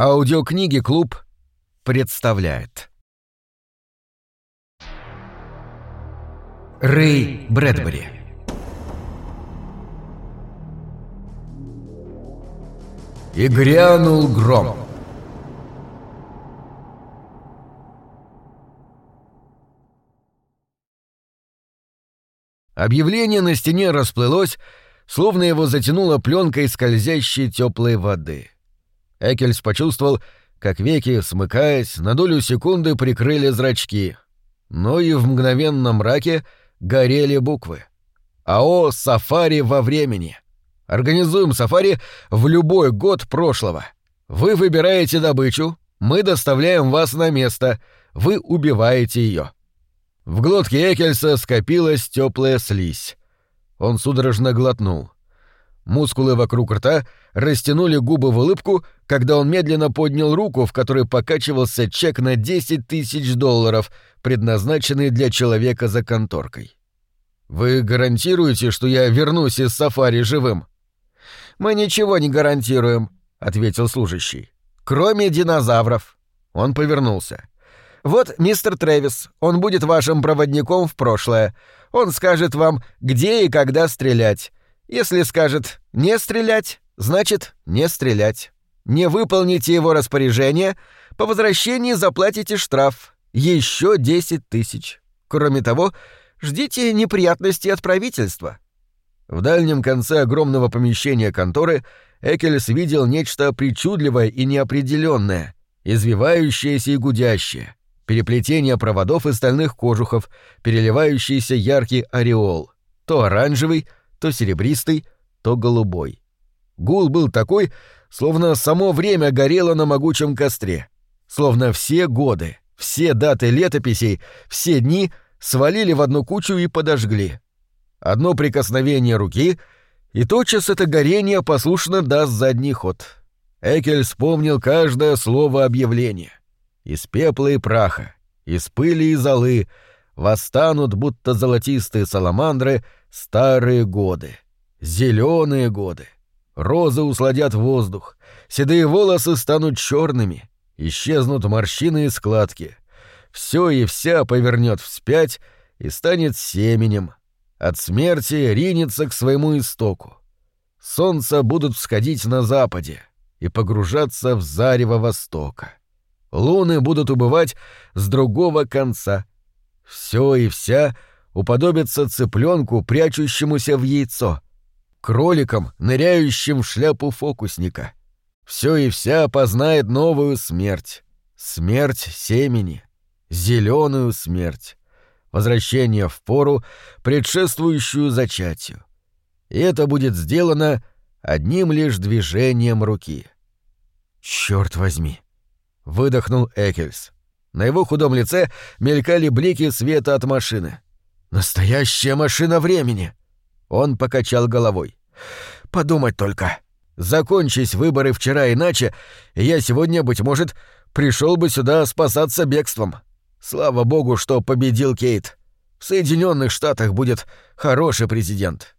Аудиокниги «Клуб» представляет. Рэй Брэдбери. И грянул гром. Объявление на стене расплылось, словно его затянуло пленкой скользящей теплой воды. Экельс почувствовал, как веки, смыкаясь, на долю секунды прикрыли зрачки. Но и в мгновенном мраке горели буквы. АО «Сафари во времени». Организуем сафари в любой год прошлого. Вы выбираете добычу, мы доставляем вас на место, вы убиваете ее. В глотке Экельса скопилась теплая слизь. Он судорожно глотнул. Мускулы вокруг рта растянули губы в улыбку, когда он медленно поднял руку, в которой покачивался чек на 10 тысяч долларов, предназначенный для человека за конторкой. «Вы гарантируете, что я вернусь из сафари живым?» «Мы ничего не гарантируем», — ответил служащий. «Кроме динозавров». Он повернулся. «Вот мистер Трэвис, он будет вашим проводником в прошлое. Он скажет вам, где и когда стрелять. Если скажет «не стрелять», значит «не стрелять». Не выполните его распоряжение, по возвращении заплатите штраф. Еще 10 тысяч. Кроме того, ждите неприятностей от правительства. В дальнем конце огромного помещения конторы Экельс видел нечто причудливое и неопределенное, извивающееся и гудящее, переплетение проводов и стальных кожухов, переливающийся яркий ореол, то оранжевый, то серебристый, то голубой. Гул был такой, словно само время горело на могучем костре, словно все годы, все даты летописей, все дни свалили в одну кучу и подожгли. Одно прикосновение руки, и тотчас это горение послушно даст задний ход. Экель вспомнил каждое слово объявления. Из пепла и праха, из пыли и золы восстанут, будто золотистые саламандры, старые годы, зеленые годы. Розы усладят воздух, седые волосы станут черными, исчезнут морщины и складки. Все и вся повернет вспять и станет семенем. От смерти ринется к своему истоку. Солнца будут всходить на западе и погружаться в зарево востока. Луны будут убывать с другого конца. Все и вся уподобится цыпленку, прячущемуся в яйцо — кроликом, ныряющим в шляпу фокусника. Все и вся познает новую смерть. Смерть семени. Зеленую смерть. Возвращение в пору, предшествующую зачатию. И это будет сделано одним лишь движением руки. Черт возьми! выдохнул Экельс. На его худом лице мелькали блики света от машины. Настоящая машина времени! Он покачал головой. «Подумать только. Закончись выборы вчера иначе, я сегодня, быть может, пришел бы сюда спасаться бегством. Слава богу, что победил Кейт. В Соединенных Штатах будет хороший президент».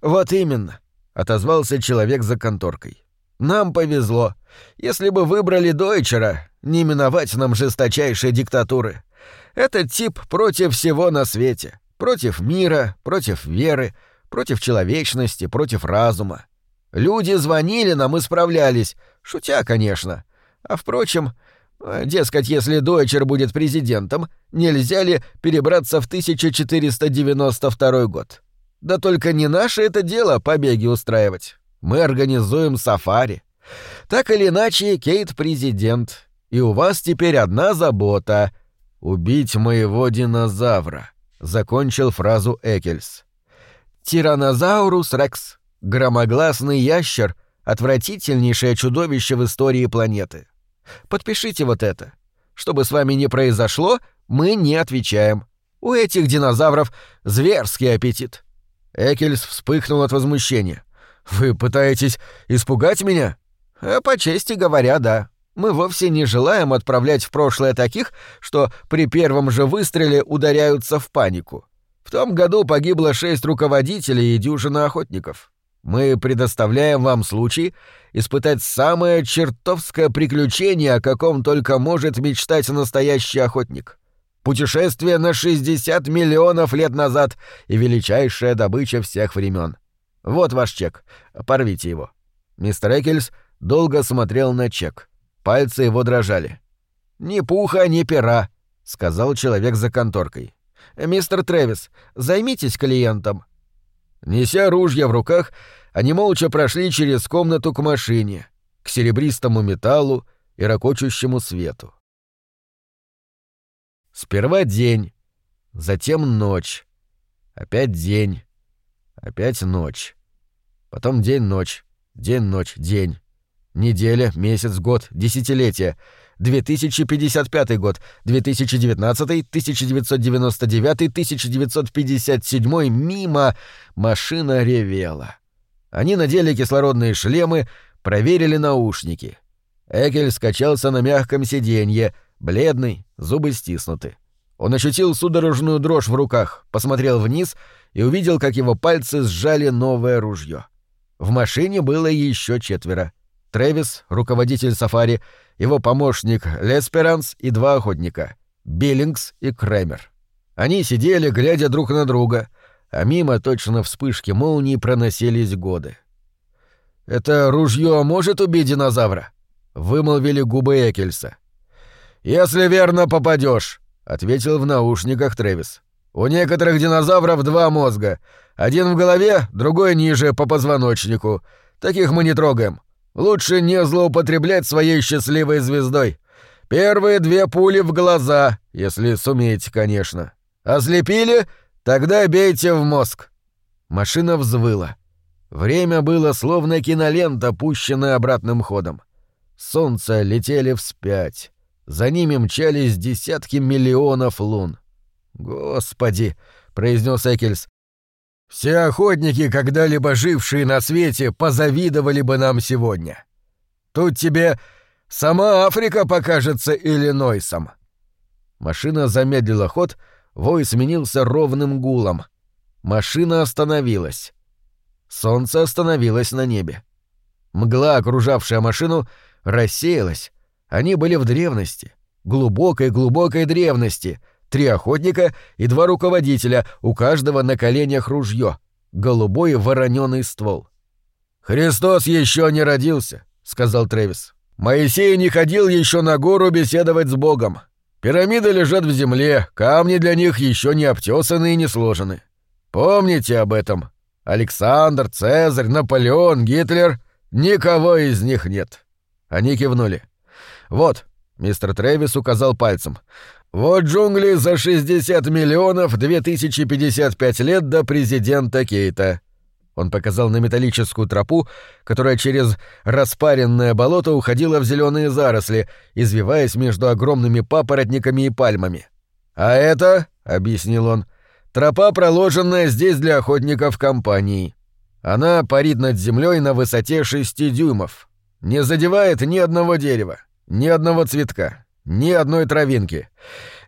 «Вот именно», — отозвался человек за конторкой. «Нам повезло. Если бы выбрали Дойчера, не миновать нам жесточайшей диктатуры. Этот тип против всего на свете. Против мира, против веры, против человечности, против разума. Люди звонили нам и справлялись, шутя, конечно. А впрочем, э, дескать, если Дойчер будет президентом, нельзя ли перебраться в 1492 год? Да только не наше это дело побеги устраивать. Мы организуем сафари. Так или иначе, Кейт президент, и у вас теперь одна забота — убить моего динозавра», — закончил фразу Экельс. Тиранозаурус рекс, громогласный ящер, отвратительнейшее чудовище в истории планеты. Подпишите вот это. Что бы с вами ни произошло, мы не отвечаем. У этих динозавров зверский аппетит. Экельс вспыхнул от возмущения. Вы пытаетесь испугать меня? А по чести говоря, да. Мы вовсе не желаем отправлять в прошлое таких, что при первом же выстреле ударяются в панику. В том году погибло шесть руководителей и дюжина охотников. Мы предоставляем вам случай испытать самое чертовское приключение, о каком только может мечтать настоящий охотник. Путешествие на 60 миллионов лет назад и величайшая добыча всех времен. Вот ваш чек. Порвите его. Мистер Экельс долго смотрел на чек. Пальцы его дрожали. «Ни пуха, ни пера», — сказал человек за конторкой. «Мистер Трэвис, займитесь клиентом». Неся ружья в руках, они молча прошли через комнату к машине, к серебристому металлу и ракочущему свету. Сперва день, затем ночь, опять день, опять ночь, потом день-ночь, день-ночь, день, неделя, месяц, год, десятилетие, 2055 год, 2019, 1999, 1957 мимо машина ревела. Они надели кислородные шлемы, проверили наушники. Экель скачался на мягком сиденье, бледный, зубы стиснуты. Он ощутил судорожную дрожь в руках, посмотрел вниз и увидел, как его пальцы сжали новое ружье. В машине было еще четверо. Трэвис, руководитель сафари, его помощник Лесперанс и два охотника — Биллингс и Кремер. Они сидели, глядя друг на друга, а мимо точно вспышки молнии проносились годы. «Это ружье может убить динозавра?» — вымолвили губы Экельса. «Если верно попадешь, ответил в наушниках Трэвис. «У некоторых динозавров два мозга. Один в голове, другой ниже, по позвоночнику. Таких мы не трогаем. Лучше не злоупотреблять своей счастливой звездой. Первые две пули в глаза, если сумеете, конечно. Ослепили? Тогда бейте в мозг». Машина взвыла. Время было словно кинолента, пущенная обратным ходом. Солнце летели вспять. За ними мчались десятки миллионов лун. «Господи!» — произнес Экельс. Все охотники, когда-либо жившие на свете, позавидовали бы нам сегодня. Тут тебе сама Африка покажется Иллинойсом. Машина замедлила ход, вой сменился ровным гулом. Машина остановилась. Солнце остановилось на небе. Мгла, окружавшая машину, рассеялась. Они были в древности, глубокой-глубокой древности — Три охотника и два руководителя, у каждого на коленях ружье, голубой вороненый ствол. «Христос еще не родился», — сказал Трэвис. «Моисей не ходил еще на гору беседовать с Богом. Пирамиды лежат в земле, камни для них еще не обтесаны и не сложены. Помните об этом. Александр, Цезарь, Наполеон, Гитлер — никого из них нет». Они кивнули. «Вот», — мистер Трэвис указал пальцем, вот джунгли за 60 миллионов 2055 лет до президента Кейта. Он показал на металлическую тропу, которая через распаренное болото уходила в зеленые заросли, извиваясь между огромными папоротниками и пальмами. «А это, — объяснил он, — тропа, проложенная здесь для охотников компании. Она парит над землей на высоте шести дюймов. Не задевает ни одного дерева, ни одного цветка, ни одной травинки.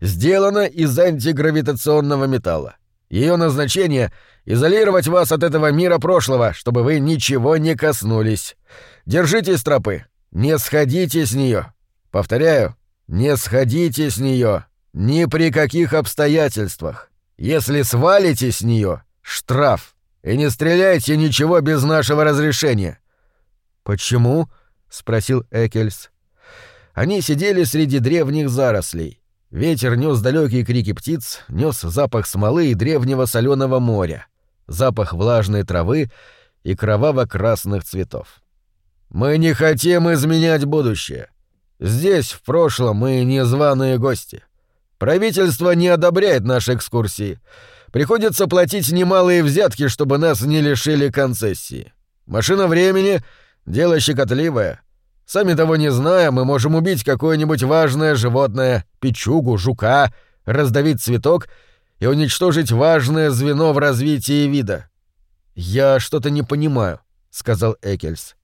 Сделана из антигравитационного металла. Ее назначение — изолировать вас от этого мира прошлого, чтобы вы ничего не коснулись. Держитесь тропы. Не сходите с нее. Повторяю, не сходите с нее. Ни при каких обстоятельствах. Если свалите с нее, штраф. И не стреляйте ничего без нашего разрешения. Почему? спросил Экельс. Они сидели среди древних зарослей. Ветер нес далекие крики птиц, нес запах смолы и древнего соленого моря, запах влажной травы и кроваво-красных цветов. «Мы не хотим изменять будущее. Здесь, в прошлом, мы незваные гости. Правительство не одобряет наши экскурсии. Приходится платить немалые взятки, чтобы нас не лишили концессии. Машина времени — дело щекотливое, Сами того не зная, мы можем убить какое-нибудь важное животное, печугу, жука, раздавить цветок и уничтожить важное звено в развитии вида. «Я что-то не понимаю», — сказал Экельс.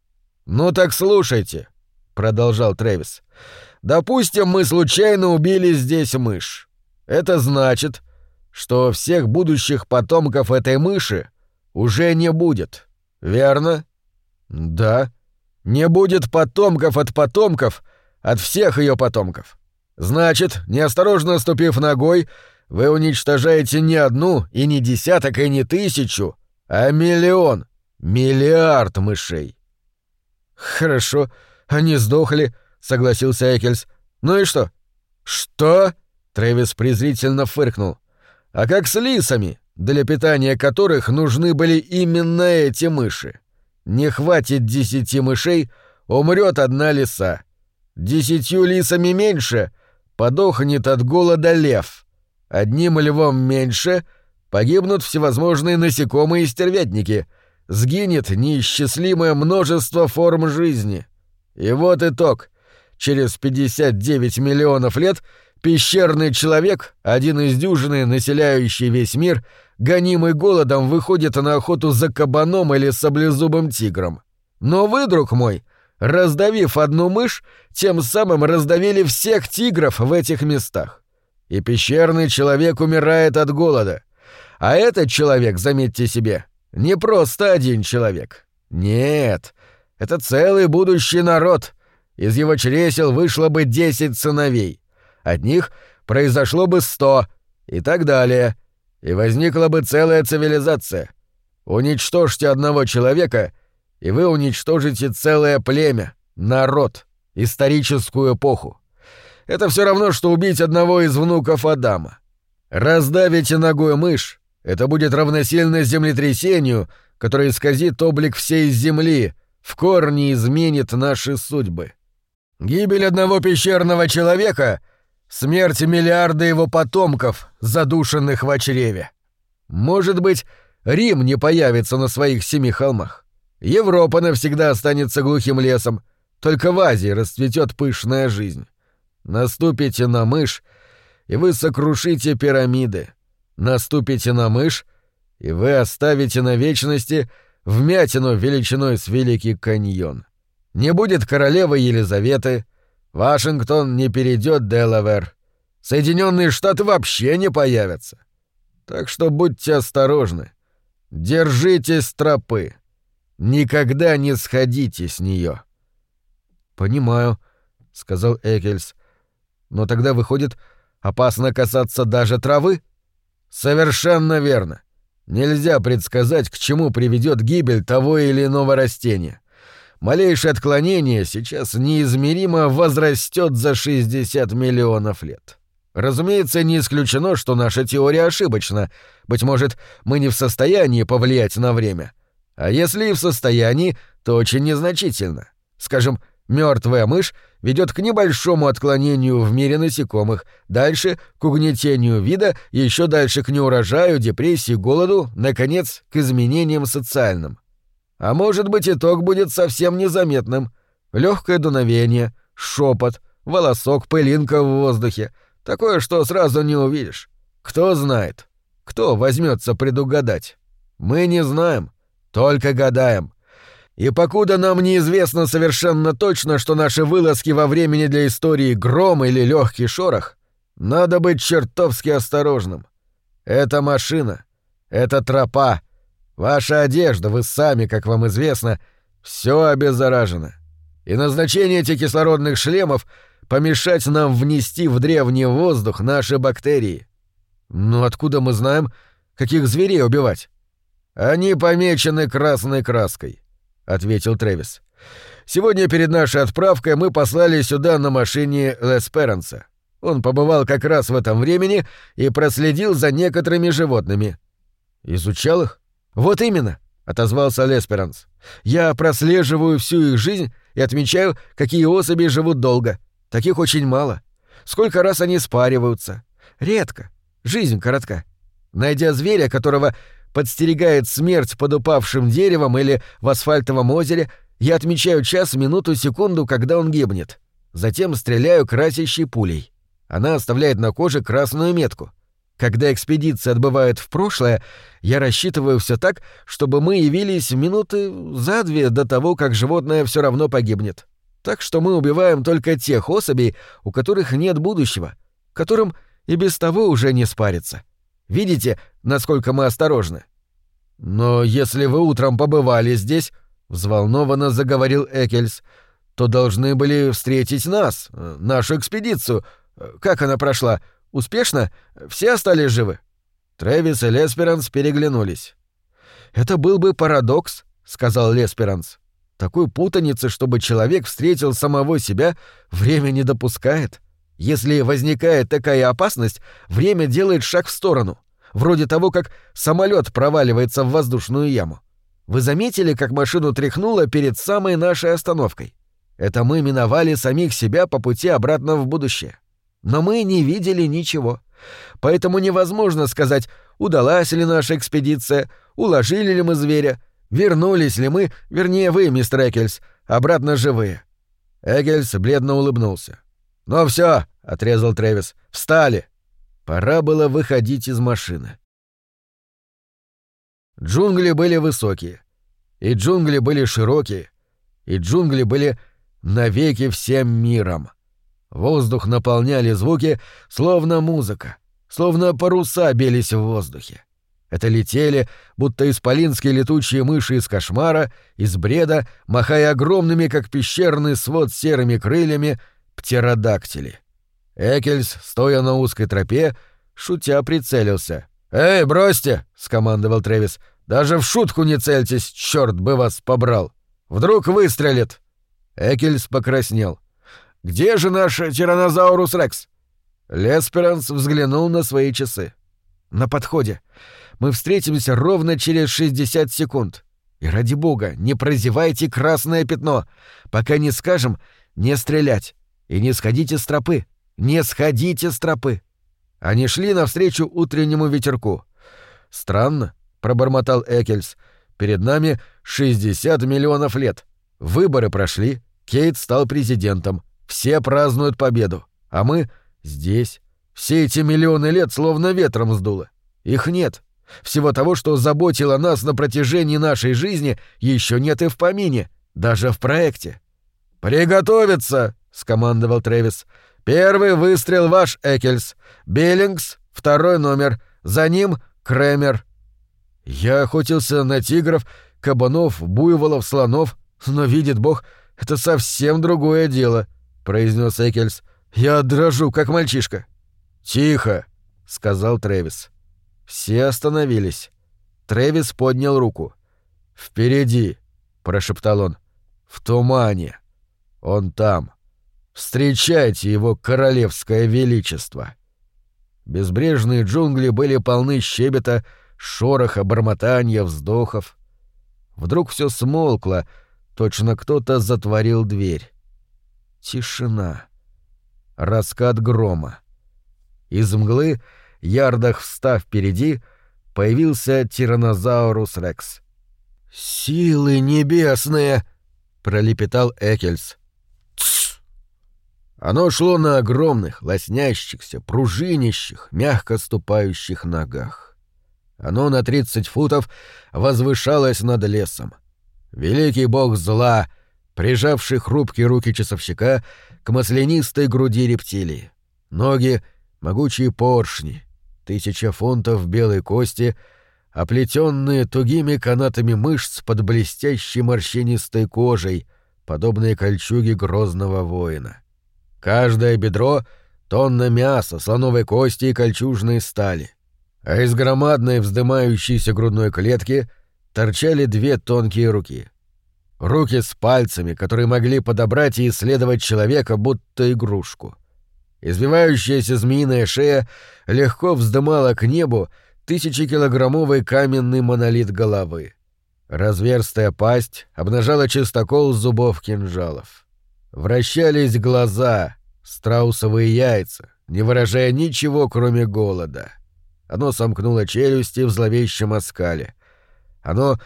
«Ну так слушайте», — продолжал Трэвис. «Допустим, мы случайно убили здесь мышь. Это значит, что всех будущих потомков этой мыши уже не будет. Верно? Да. Не будет потомков от потомков, от всех ее потомков. Значит, неосторожно ступив ногой, вы уничтожаете не одну и не десяток и не тысячу, а миллион, миллиард мышей. Хорошо, они сдохли, согласился Экельс. Ну и что? Что? Трэвис презрительно фыркнул. А как с лисами, для питания которых нужны были именно эти мыши? Не хватит десяти мышей, умрет одна лиса. Десятью лисами меньше, подохнет от голода лев. Одним львом меньше, погибнут всевозможные насекомые и стервятники. Сгинет неисчислимое множество форм жизни. И вот итог. Через 59 миллионов лет пещерный человек, один из дюжины, населяющий весь мир, гонимый голодом, выходит на охоту за кабаном или саблезубым тигром. Но вы, друг мой, раздавив одну мышь, тем самым раздавили всех тигров в этих местах. И пещерный человек умирает от голода. А этот человек, заметьте себе, не просто один человек. Нет, это целый будущий народ — из его чресел вышло бы десять сыновей. От них произошло бы сто и так далее. И возникла бы целая цивилизация. Уничтожьте одного человека, и вы уничтожите целое племя, народ, историческую эпоху. Это все равно, что убить одного из внуков Адама. Раздавите ногой мышь, это будет равносильно землетрясению, которое исказит облик всей Земли, в корне изменит наши судьбы. Гибель одного пещерного человека — смерть миллиарда его потомков, задушенных в чреве. Может быть, Рим не появится на своих семи холмах. Европа навсегда останется глухим лесом, только в Азии расцветет пышная жизнь. Наступите на мышь, и вы сокрушите пирамиды. Наступите на мышь, и вы оставите на вечности вмятину величиной с Великий каньон. Не будет королевы Елизаветы. Вашингтон не перейдет Делавер. Соединенные Штаты вообще не появятся. Так что будьте осторожны. Держитесь тропы. Никогда не сходите с нее. Понимаю, сказал Экельс. Но тогда выходит, опасно касаться даже травы? Совершенно верно. Нельзя предсказать, к чему приведет гибель того или иного растения малейшее отклонение сейчас неизмеримо возрастет за 60 миллионов лет. Разумеется, не исключено, что наша теория ошибочна. Быть может, мы не в состоянии повлиять на время. А если и в состоянии, то очень незначительно. Скажем, мертвая мышь ведет к небольшому отклонению в мире насекомых, дальше к угнетению вида, еще дальше к неурожаю, депрессии, голоду, наконец, к изменениям социальным. А может быть, итог будет совсем незаметным. Легкое дуновение, шепот, волосок, пылинка в воздухе. Такое, что сразу не увидишь. Кто знает? Кто возьмется предугадать? Мы не знаем, только гадаем. И покуда нам неизвестно совершенно точно, что наши вылазки во времени для истории гром или легкий шорох, надо быть чертовски осторожным. Это машина, это тропа, Ваша одежда, вы сами, как вам известно, все обеззаражено. И назначение этих кислородных шлемов — помешать нам внести в древний воздух наши бактерии. Но откуда мы знаем, каких зверей убивать? Они помечены красной краской, — ответил Трэвис. Сегодня перед нашей отправкой мы послали сюда на машине Лесперанса. Он побывал как раз в этом времени и проследил за некоторыми животными. Изучал их? «Вот именно», — отозвался Лесперанс. «Я прослеживаю всю их жизнь и отмечаю, какие особи живут долго. Таких очень мало. Сколько раз они спариваются. Редко. Жизнь коротка. Найдя зверя, которого подстерегает смерть под упавшим деревом или в асфальтовом озере, я отмечаю час, минуту, секунду, когда он гибнет. Затем стреляю красящей пулей. Она оставляет на коже красную метку. Когда экспедиция отбывает в прошлое, я рассчитываю все так, чтобы мы явились минуты за две до того, как животное все равно погибнет. Так что мы убиваем только тех особей, у которых нет будущего, которым и без того уже не спарится. Видите, насколько мы осторожны? «Но если вы утром побывали здесь», — взволнованно заговорил Экельс, — «то должны были встретить нас, нашу экспедицию. Как она прошла? Успешно? Все остались живы?» Трэвис и Лесперанс переглянулись. «Это был бы парадокс», — сказал Лесперанс. «Такой путаницы, чтобы человек встретил самого себя, время не допускает. Если возникает такая опасность, время делает шаг в сторону, вроде того, как самолет проваливается в воздушную яму. Вы заметили, как машину тряхнуло перед самой нашей остановкой? Это мы миновали самих себя по пути обратно в будущее. Но мы не видели ничего. Поэтому невозможно сказать, удалась ли наша экспедиция, уложили ли мы зверя, вернулись ли мы, вернее вы, мистер Экельс, обратно живые. Экельс бледно улыбнулся. «Ну все, отрезал Трэвис. «Встали!» Пора было выходить из машины. Джунгли были высокие, и джунгли были широкие, и джунгли были навеки всем миром. Воздух наполняли звуки, словно музыка, словно паруса бились в воздухе. Это летели, будто исполинские летучие мыши из кошмара, из бреда, махая огромными, как пещерный свод серыми крыльями, птеродактили. Экельс, стоя на узкой тропе, шутя прицелился. «Эй, бросьте!» — скомандовал Трэвис. «Даже в шутку не цельтесь, черт бы вас побрал! Вдруг выстрелит!» Экельс покраснел. «Где же наш тиранозаурус Рекс?» Лесперанс взглянул на свои часы. «На подходе. Мы встретимся ровно через 60 секунд. И ради бога, не прозевайте красное пятно. Пока не скажем, не стрелять. И не сходите с тропы. Не сходите с тропы. Они шли навстречу утреннему ветерку. Странно, пробормотал Экельс. Перед нами 60 миллионов лет. Выборы прошли, Кейт стал президентом. Все празднуют победу. А мы здесь. Все эти миллионы лет словно ветром сдуло. Их нет. Всего того, что заботило нас на протяжении нашей жизни, еще нет и в помине, даже в проекте. «Приготовиться!» — скомандовал Трэвис. «Первый выстрел ваш, Экельс. Биллингс, второй номер. За ним Кремер». Я охотился на тигров, кабанов, буйволов, слонов, но, видит бог, это совсем другое дело», — произнес Экельс. «Я дрожу, как мальчишка». «Тихо», — сказал Трэвис. Все остановились. Трэвис поднял руку. «Впереди», — прошептал он. «В тумане. Он там. Встречайте его королевское величество». Безбрежные джунгли были полны щебета, шороха, бормотания, вздохов. Вдруг все смолкло, точно кто-то затворил дверь. Тишина. Раскат грома. Из мглы ярдах встав впереди, появился тиранозаурус Рекс. «Силы небесные!» — пролепетал Экельс. «Тсс!» Оно шло на огромных, лоснящихся, пружинящих, мягко ступающих ногах. Оно на тридцать футов возвышалось над лесом. Великий бог зла, прижавший хрупкие руки часовщика к маслянистой груди рептилии. Ноги — могучие поршни, тысяча фунтов белой кости, оплетенные тугими канатами мышц под блестящей морщинистой кожей, подобные кольчуге грозного воина. Каждое бедро — тонна мяса, слоновой кости и кольчужной стали. А из громадной вздымающейся грудной клетки торчали две тонкие руки. Руки с пальцами, которые могли подобрать и исследовать человека, будто игрушку. Избивающаяся змеиная шея легко вздымала к небу тысячекилограммовый каменный монолит головы. Разверстая пасть обнажала чистокол зубов кинжалов. Вращались глаза, страусовые яйца, не выражая ничего, кроме голода. Оно сомкнуло челюсти в зловещем оскале. Оно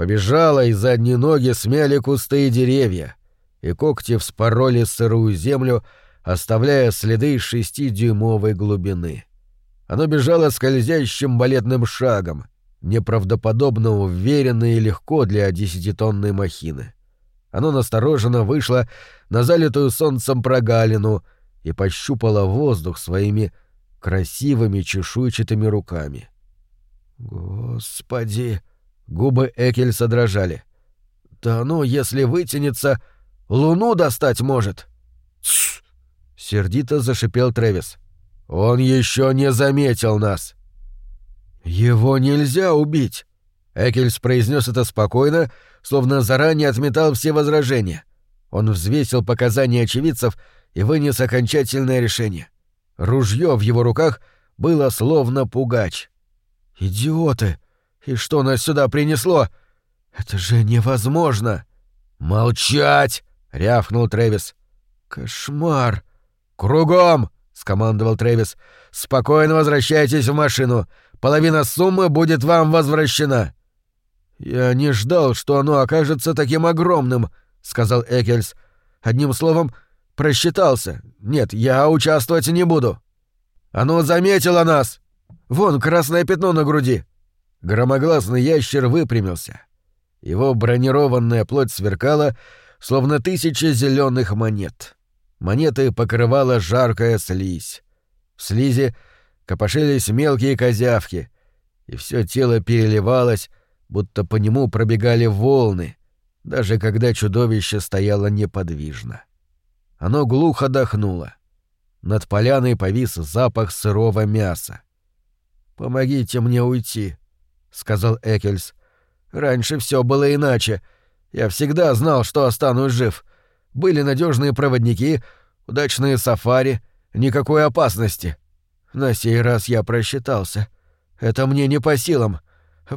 побежало, и задние ноги смяли кусты и деревья, и когти вспороли сырую землю, оставляя следы шестидюймовой глубины. Оно бежало скользящим балетным шагом, неправдоподобно уверенно и легко для десятитонной махины. Оно настороженно вышло на залитую солнцем прогалину и пощупало воздух своими красивыми чешуйчатыми руками. «Господи!» — Губы Экельса дрожали. «Да ну, если вытянется, луну достать может!» «Тссс!» — сердито зашипел Трэвис. «Он еще не заметил нас!» «Его нельзя убить!» Экельс произнес это спокойно, словно заранее отметал все возражения. Он взвесил показания очевидцев и вынес окончательное решение. Ружье в его руках было словно пугач. «Идиоты! И что нас сюда принесло? Это же невозможно!» «Молчать!» — рявкнул Трэвис. «Кошмар!» «Кругом!» — скомандовал Трэвис. «Спокойно возвращайтесь в машину. Половина суммы будет вам возвращена». «Я не ждал, что оно окажется таким огромным», — сказал Экельс. «Одним словом, просчитался. Нет, я участвовать не буду». «Оно заметило нас! Вон красное пятно на груди!» Громогласный ящер выпрямился. Его бронированная плоть сверкала, словно тысяча зеленых монет. Монеты покрывала жаркая слизь. В слизи копошились мелкие козявки, и все тело переливалось, будто по нему пробегали волны, даже когда чудовище стояло неподвижно. Оно глухо дохнуло. Над поляной повис запах сырого мяса. «Помогите мне уйти», — сказал Экельс. «Раньше все было иначе. Я всегда знал, что останусь жив. Были надежные проводники, удачные сафари, никакой опасности. На сей раз я просчитался. Это мне не по силам.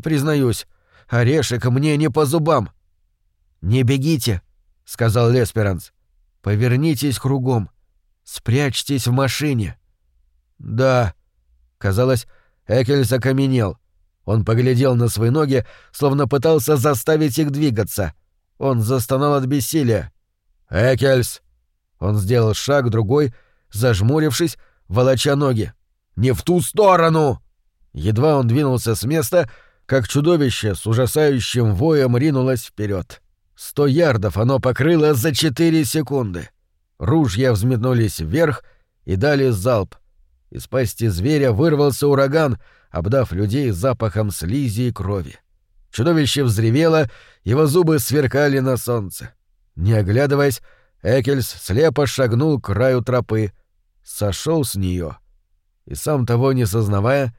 Признаюсь, орешек мне не по зубам». «Не бегите», — сказал Лесперанс. «Повернитесь кругом. Спрячьтесь в машине». «Да». Казалось, Экель закаменел. Он поглядел на свои ноги, словно пытался заставить их двигаться. Он застонал от бессилия. «Экельс!» Он сделал шаг другой, зажмурившись, волоча ноги. «Не в ту сторону!» Едва он двинулся с места, как чудовище с ужасающим воем ринулось вперед. Сто ярдов оно покрыло за четыре секунды. Ружья взметнулись вверх и дали залп. Из пасти зверя вырвался ураган, обдав людей запахом слизи и крови. Чудовище взревело, его зубы сверкали на солнце. Не оглядываясь, Экельс слепо шагнул к краю тропы, сошел с нее и, сам того не сознавая,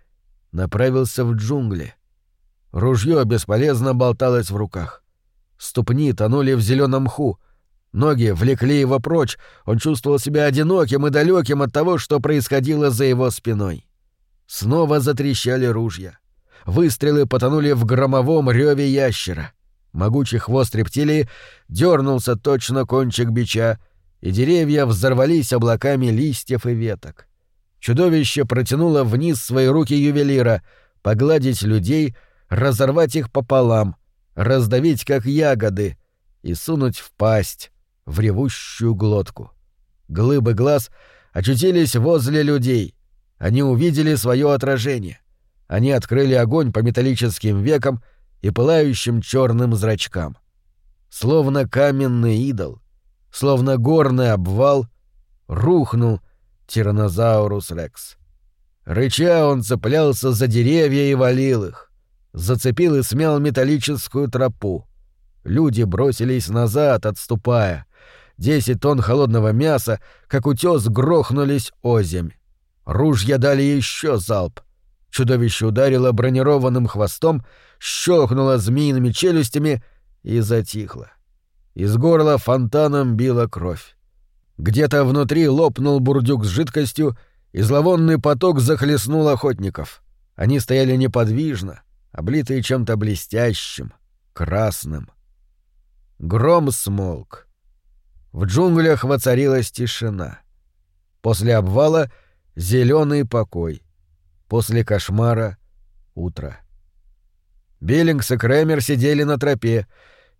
направился в джунгли. Ружье бесполезно болталось в руках. Ступни тонули в зеленом мху, Ноги влекли его прочь, он чувствовал себя одиноким и далеким от того, что происходило за его спиной. Снова затрещали ружья. Выстрелы потонули в громовом реве ящера. Могучий хвост рептилии дернулся точно кончик бича, и деревья взорвались облаками листьев и веток. Чудовище протянуло вниз свои руки ювелира, погладить людей, разорвать их пополам, раздавить как ягоды и сунуть в пасть, в ревущую глотку. Глыбы глаз очутились возле людей. Они увидели свое отражение. Они открыли огонь по металлическим векам и пылающим черным зрачкам. Словно каменный идол, словно горный обвал, рухнул Тиранозаурус Рекс. Рыча он цеплялся за деревья и валил их. Зацепил и смял металлическую тропу. Люди бросились назад, отступая. Десять тонн холодного мяса, как утес, грохнулись озимь. Ружья дали еще залп. Чудовище ударило бронированным хвостом, щелкнуло змеиными челюстями и затихло. Из горла фонтаном била кровь. Где-то внутри лопнул бурдюк с жидкостью, и зловонный поток захлестнул охотников. Они стояли неподвижно, облитые чем-то блестящим, красным. Гром смолк. В джунглях воцарилась тишина. После обвала — зеленый покой. После кошмара — утро. Биллингс и Крэмер сидели на тропе.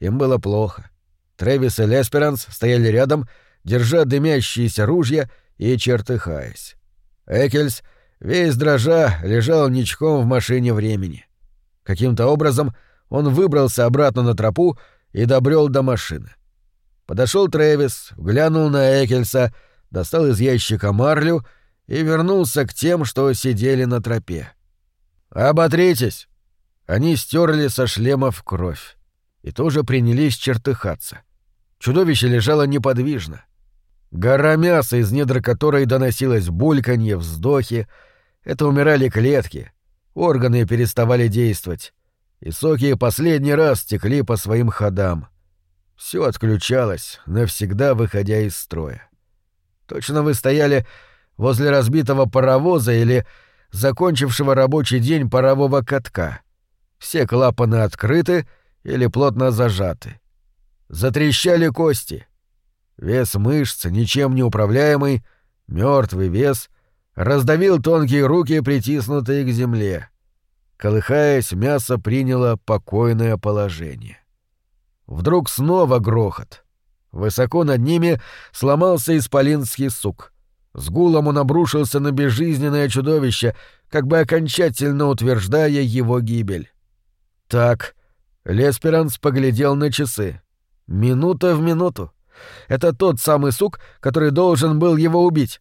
Им было плохо. Трэвис и Лесперанс стояли рядом, держа дымящиеся ружья и чертыхаясь. Экельс, весь дрожа, лежал ничком в машине времени. Каким-то образом он выбрался обратно на тропу и добрел до машины. — Подошел Трэвис, глянул на Экельса, достал из ящика марлю и вернулся к тем, что сидели на тропе. «Оботритесь!» Они стерли со шлемов кровь и тоже принялись чертыхаться. Чудовище лежало неподвижно. Гора мяса, из недр которой доносилось бульканье, вздохи. Это умирали клетки. Органы переставали действовать. И соки последний раз текли по своим ходам. Все отключалось, навсегда выходя из строя. Точно вы стояли возле разбитого паровоза или закончившего рабочий день парового катка. Все клапаны открыты или плотно зажаты. Затрещали кости. Вес мышц, ничем не управляемый, мертвый вес, раздавил тонкие руки, притиснутые к земле. Колыхаясь, мясо приняло покойное положение. Вдруг снова грохот. Высоко над ними сломался исполинский сук. С гулом он обрушился на безжизненное чудовище, как бы окончательно утверждая его гибель. Так, Лесперанс поглядел на часы. Минута в минуту. Это тот самый сук, который должен был его убить.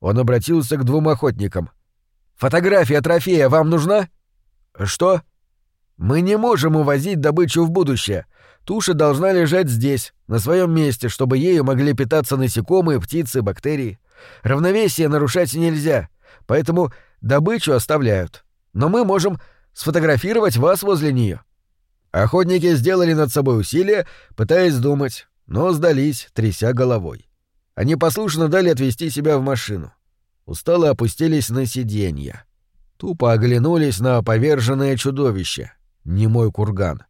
Он обратился к двум охотникам. «Фотография трофея вам нужна?» «Что?» «Мы не можем увозить добычу в будущее. Туша должна лежать здесь, на своем месте, чтобы ею могли питаться насекомые, птицы, бактерии. Равновесие нарушать нельзя, поэтому добычу оставляют. Но мы можем сфотографировать вас возле нее. Охотники сделали над собой усилия, пытаясь думать, но сдались, тряся головой. Они послушно дали отвести себя в машину. Устало опустились на сиденья. Тупо оглянулись на поверженное чудовище, немой курган.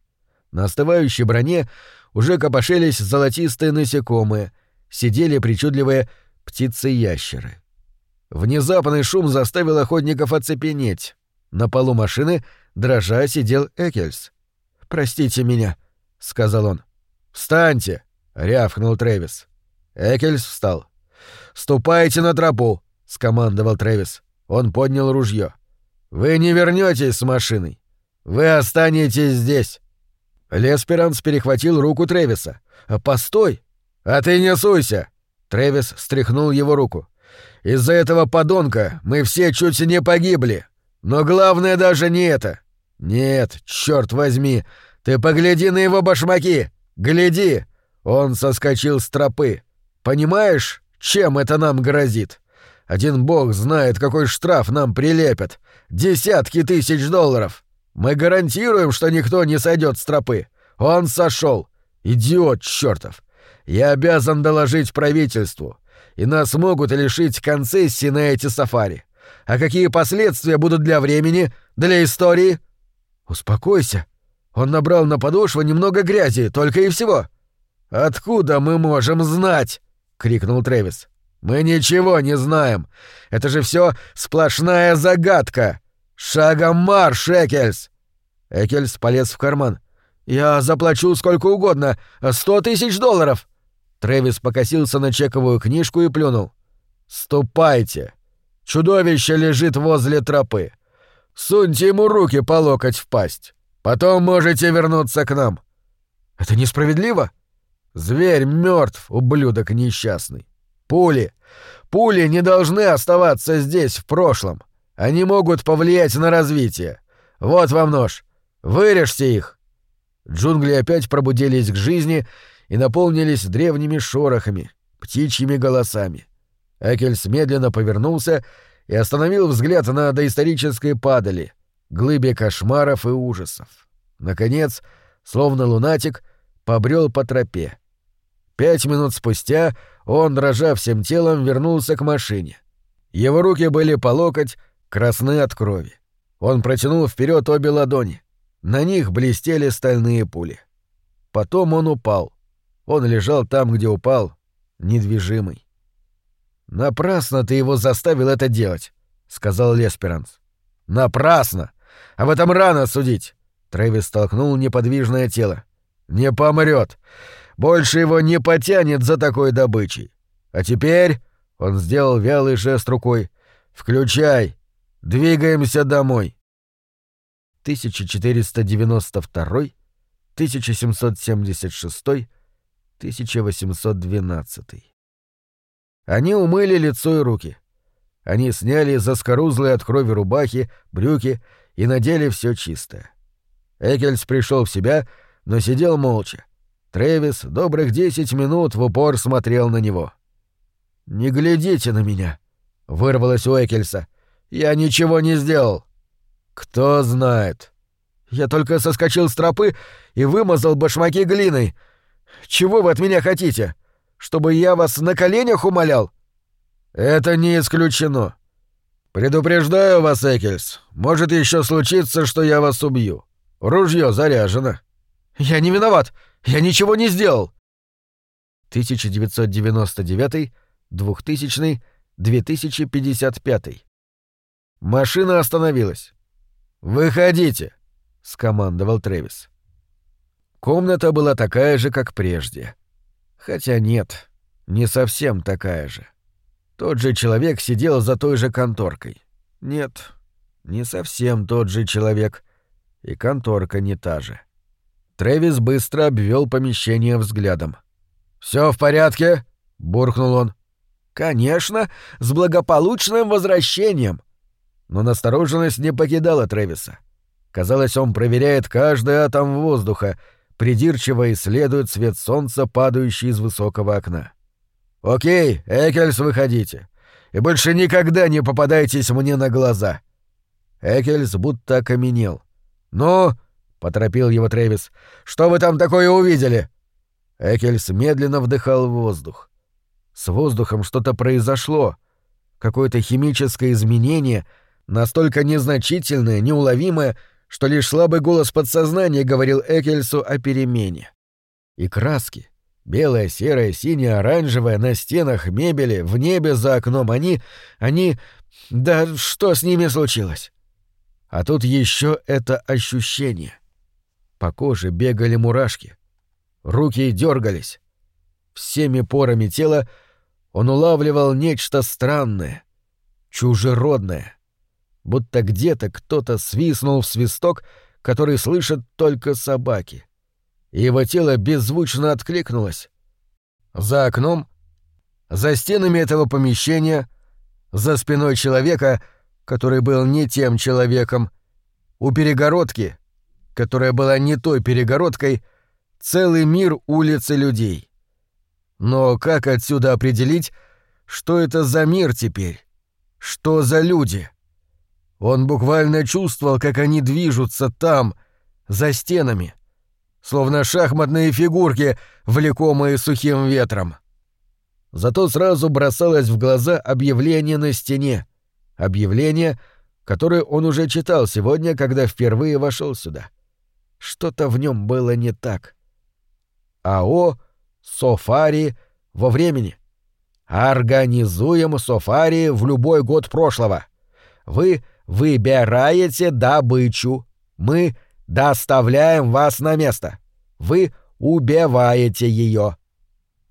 На остывающей броне уже копошились золотистые насекомые, сидели причудливые птицы-ящеры. Внезапный шум заставил охотников оцепенеть. На полу машины, дрожа, сидел Экельс. «Простите меня», — сказал он. «Встаньте!» — рявкнул Трэвис. Экельс встал. «Ступайте на тропу!» — скомандовал Трэвис. Он поднял ружье. «Вы не вернетесь с машиной. Вы останетесь здесь». Лесперанс перехватил руку Трэвиса. «Постой!» «А ты не суйся!» Трэвис стряхнул его руку. «Из-за этого подонка мы все чуть не погибли. Но главное даже не это. Нет, черт возьми, ты погляди на его башмаки! Гляди!» Он соскочил с тропы. «Понимаешь, чем это нам грозит? Один бог знает, какой штраф нам прилепят. Десятки тысяч долларов. Мы гарантируем, что никто не сойдет с тропы. Он сошел. Идиот чертов. Я обязан доложить правительству. И нас могут лишить концессии на эти сафари. А какие последствия будут для времени, для истории? Успокойся. Он набрал на подошву немного грязи, только и всего. Откуда мы можем знать? крикнул Трэвис. Мы ничего не знаем. Это же все сплошная загадка. Шагом марш, Экельс. Экельс полез в карман. Я заплачу сколько угодно. Сто тысяч долларов. Трэвис покосился на чековую книжку и плюнул. «Ступайте! Чудовище лежит возле тропы. Суньте ему руки по локоть в пасть. Потом можете вернуться к нам». «Это несправедливо?» «Зверь мертв, ублюдок несчастный. Пули. Пули не должны оставаться здесь, в прошлом. Они могут повлиять на развитие. Вот вам нож. Вырежьте их». Джунгли опять пробудились к жизни и наполнились древними шорохами, птичьими голосами. Экельс медленно повернулся и остановил взгляд на доисторической падали, глыбе кошмаров и ужасов. Наконец, словно лунатик, побрел по тропе. Пять минут спустя он, дрожа всем телом, вернулся к машине. Его руки были по локоть, красны от крови. Он протянул вперед обе ладони. На них блестели стальные пули. Потом он упал. Он лежал там, где упал, недвижимый. «Напрасно ты его заставил это делать», — сказал Лесперанс. «Напрасно! Об этом рано судить!» Трэвис столкнул неподвижное тело. «Не помрет. Больше его не потянет за такой добычей. А теперь...» — он сделал вялый жест рукой. «Включай! Двигаемся домой!» 1492, 1776, 1812. Они умыли лицо и руки. Они сняли заскорузлые от крови рубахи, брюки и надели все чистое. Экельс пришел в себя, но сидел молча. Трэвис добрых десять минут в упор смотрел на него. «Не глядите на меня», — вырвалось у Экельса. «Я ничего не сделал». «Кто знает». «Я только соскочил с тропы и вымазал башмаки глиной. Чего вы от меня хотите? Чтобы я вас на коленях умолял?» «Это не исключено. Предупреждаю вас, Экельс, может еще случиться, что я вас убью. Ружье заряжено». «Я не виноват. Я ничего не сделал!» 1999, 2000, 2055. Машина остановилась. «Выходите!» — скомандовал Трэвис. Комната была такая же, как прежде. Хотя нет, не совсем такая же. Тот же человек сидел за той же конторкой. Нет, не совсем тот же человек, и конторка не та же. — Трэвис быстро обвел помещение взглядом. Все в порядке? буркнул он. Конечно, с благополучным возвращением. Но настороженность не покидала Трэвиса. Казалось, он проверяет каждый атом воздуха, придирчиво исследует свет солнца, падающий из высокого окна. «Окей, Экельс, выходите. И больше никогда не попадайтесь мне на глаза». Экельс будто окаменел. «Ну, поторопил его Трэвис. Что вы там такое увидели? Экельс медленно вдыхал воздух. С воздухом что-то произошло. Какое-то химическое изменение, настолько незначительное, неуловимое, что лишь слабый голос подсознания говорил Экельсу о перемене. И краски — белая, серая, синяя, оранжевая, на стенах, мебели, в небе за окном — они... они... Да что с ними случилось? А тут еще это ощущение. По коже бегали мурашки. Руки дергались. Всеми порами тела он улавливал нечто странное, чужеродное. Будто где-то кто-то свистнул в свисток, который слышат только собаки. Его тело беззвучно откликнулось. За окном, за стенами этого помещения, за спиной человека, который был не тем человеком, у перегородки — которая была не той перегородкой, целый мир улиц и людей. Но как отсюда определить, что это за мир теперь? Что за люди? Он буквально чувствовал, как они движутся там, за стенами, словно шахматные фигурки, влекомые сухим ветром. Зато сразу бросалось в глаза объявление на стене. Объявление, которое он уже читал сегодня, когда впервые вошел сюда. Что-то в нем было не так. АО «Софари» во времени. Организуем софари в любой год прошлого. Вы выбираете добычу. Мы доставляем вас на место. Вы убиваете ее.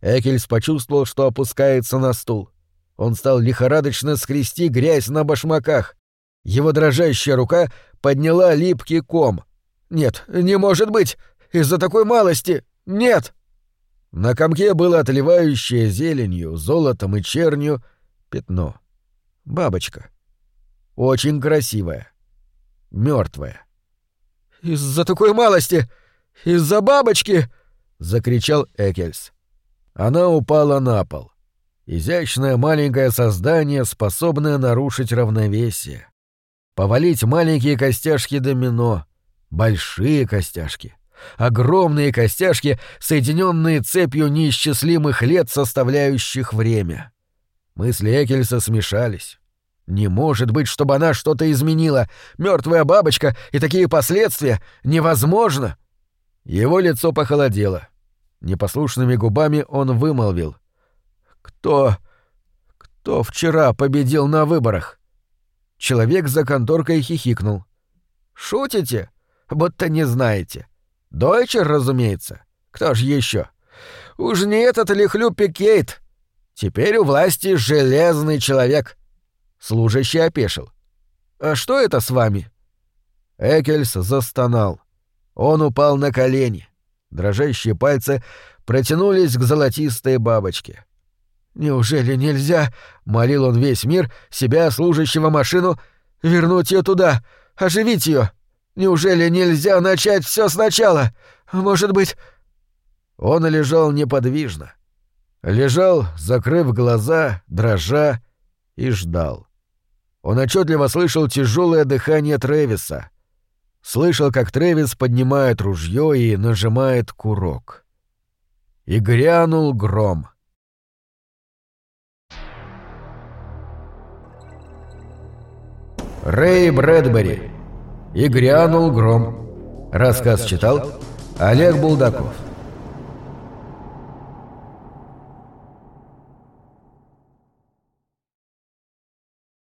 Экельс почувствовал, что опускается на стул. Он стал лихорадочно скрести грязь на башмаках. Его дрожащая рука подняла липкий ком — нет, не может быть! Из-за такой малости! Нет!» На комке было отливающее зеленью, золотом и чернью пятно. Бабочка. Очень красивая. мертвая. «Из-за такой малости! Из-за бабочки!» — закричал Экельс. Она упала на пол. Изящное маленькое создание, способное нарушить равновесие. Повалить маленькие костяшки домино, Большие костяшки. Огромные костяшки, соединенные цепью неисчислимых лет, составляющих время. Мысли Экельса смешались. Не может быть, чтобы она что-то изменила. Мертвая бабочка и такие последствия невозможно. Его лицо похолодело. Непослушными губами он вымолвил. «Кто... кто вчера победил на выборах?» Человек за конторкой хихикнул. «Шутите? будто не знаете. Дойчер, разумеется. Кто ж еще? Уж не этот ли Хлюпи Кейт? Теперь у власти железный человек. Служащий опешил. А что это с вами? Экельс застонал. Он упал на колени. Дрожащие пальцы протянулись к золотистой бабочке. «Неужели нельзя?» — молил он весь мир, себя, служащего машину, — «вернуть ее туда, оживить ее. Неужели нельзя начать все сначала? Может быть...» Он лежал неподвижно. Лежал, закрыв глаза, дрожа, и ждал. Он отчетливо слышал тяжелое дыхание Тревиса. Слышал, как Тревис поднимает ружье и нажимает курок. И грянул гром. Рэй Брэдбери. И грянул гром. Рассказ читал Олег Булдаков.